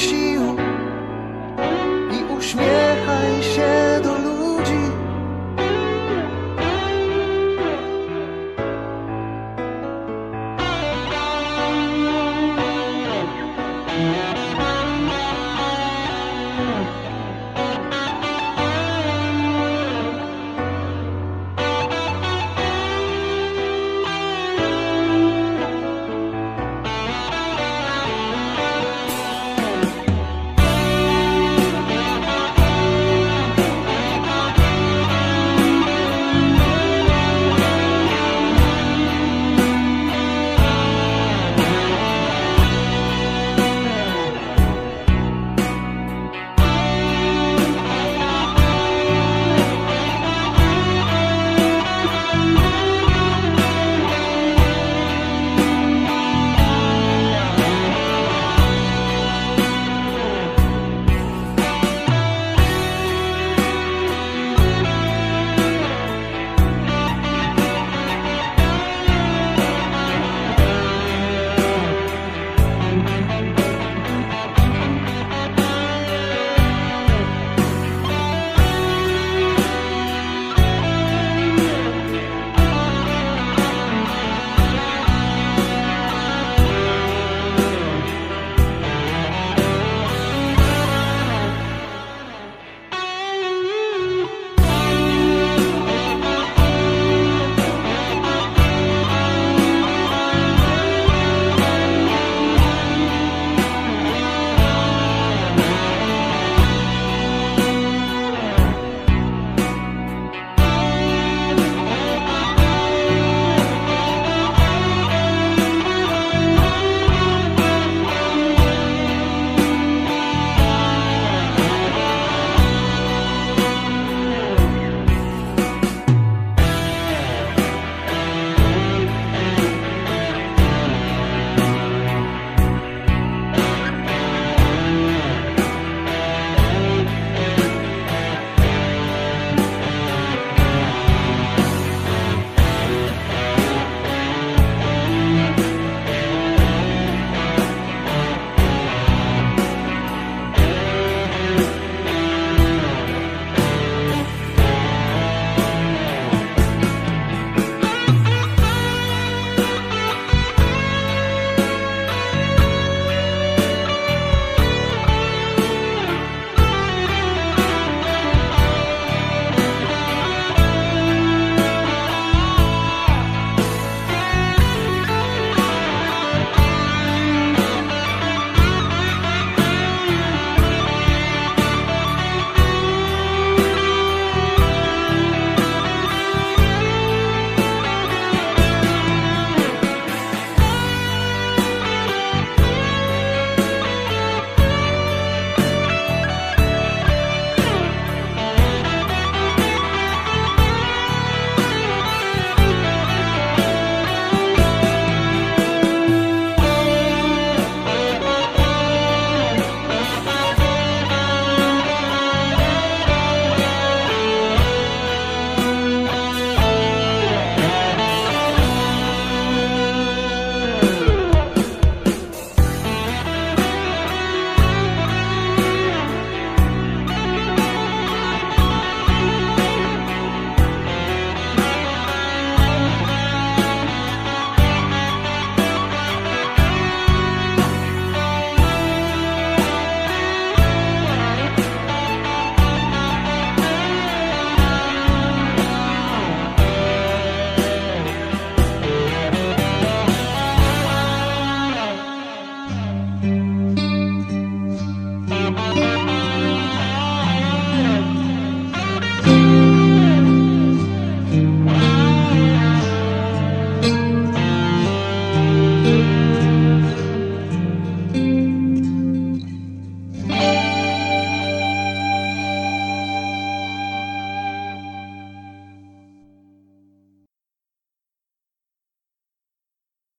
she